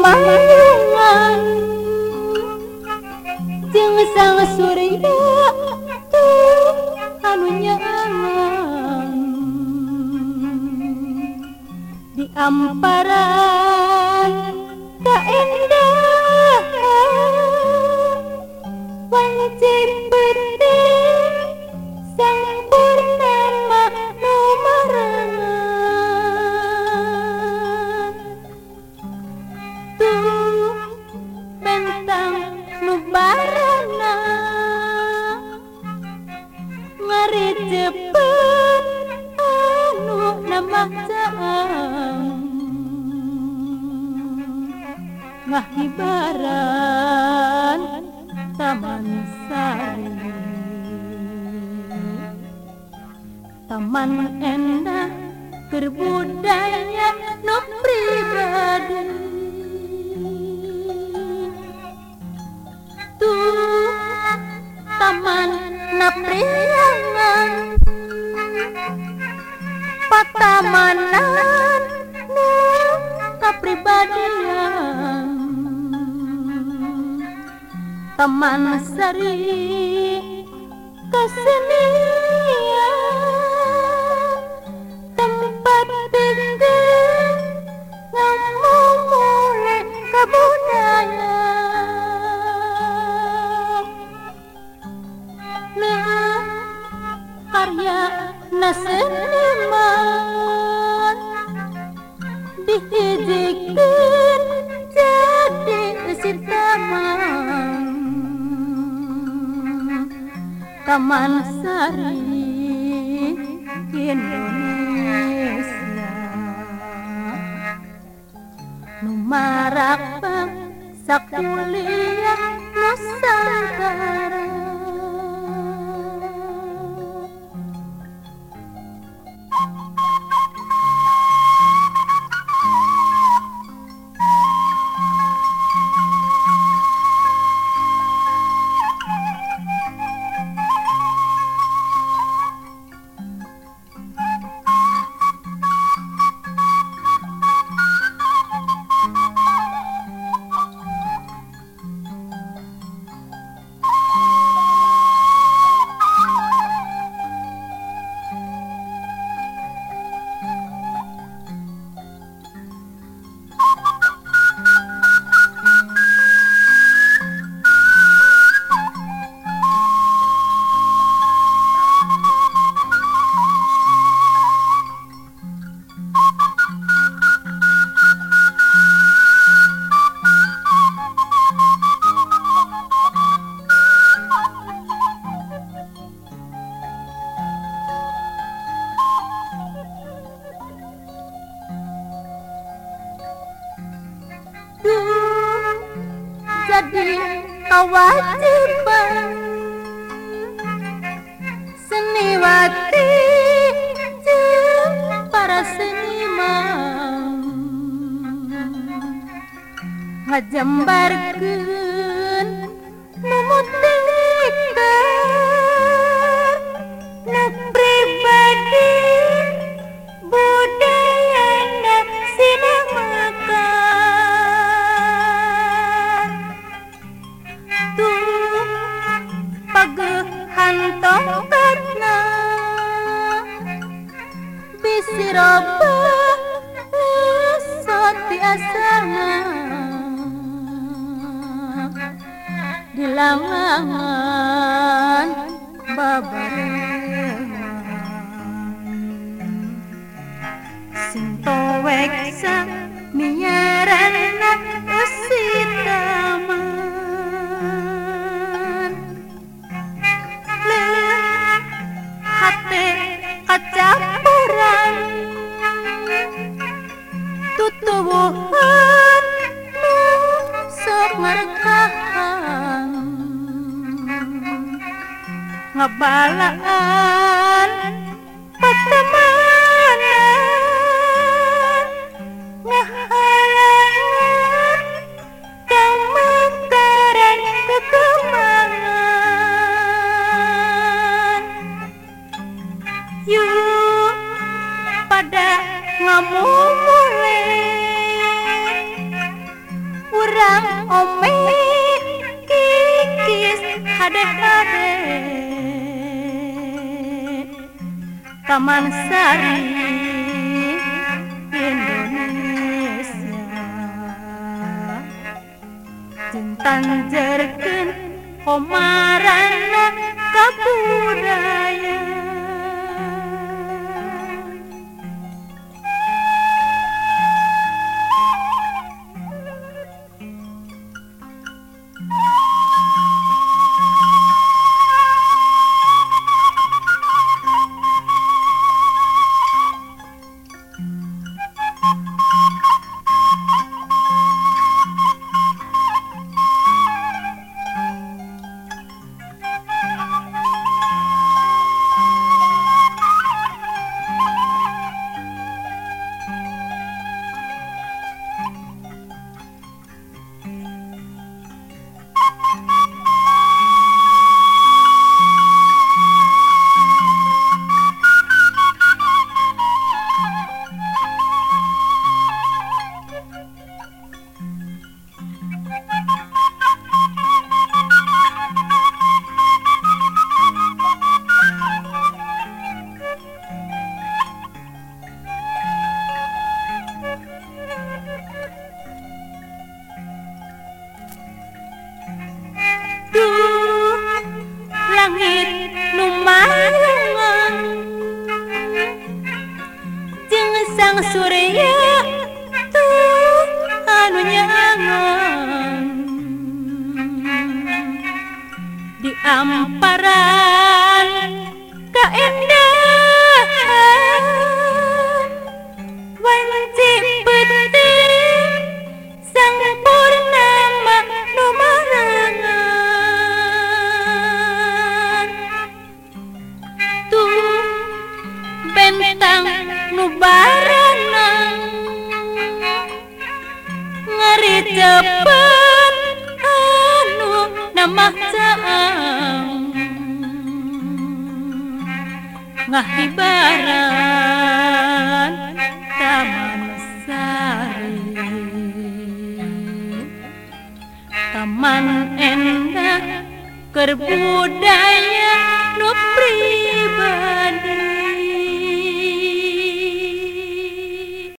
pemandangan jeung sang surya tuh anu nyaang di amparan ngahibaran Taman Sari. Taman endah berbudaya no pribadi Tuh Taman Napriangan. Patamanan Taman Sari kesenian tempat tinggal ngamumule kebudayaan nah karya naseniman dihijikan Taman Sari Indonesia. Numarak bang sakuliah Nusantara wajiban seniwati para seniman hajembarkeun mumuting Hilangan Babara Ngebalaan pertemanan. Ngehalangan kemekaran kekemangan Yuk pada ngamumule Taman Sari Indonesia. Jentan jerken komaran kapu Sang Surya tuh anu nyangon di amparan kain கருப்பூட்ட